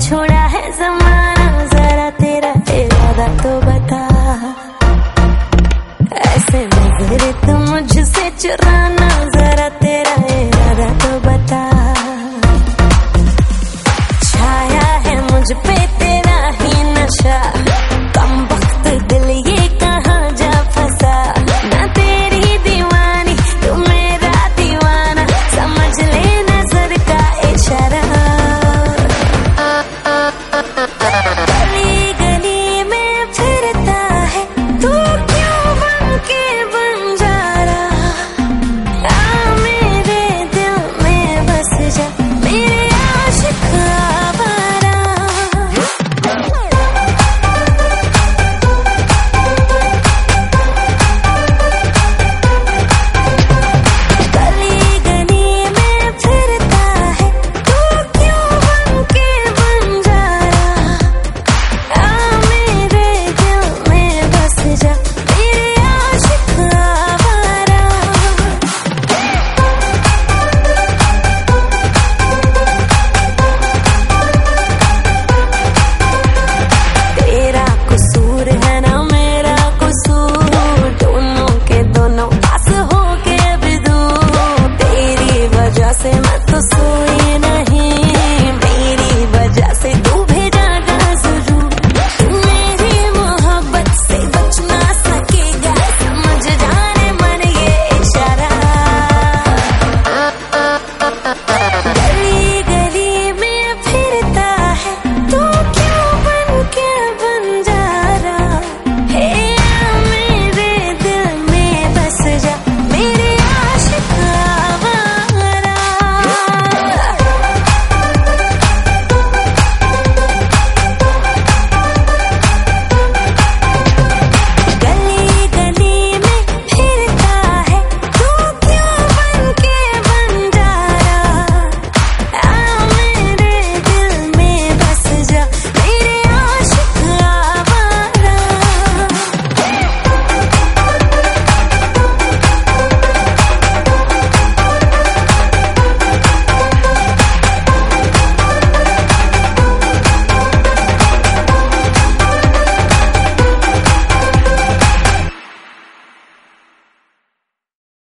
छोड़ा है जमाना जरा तेरा इरादा तो बता। ऐसे नज़र तो मुझसे चुरा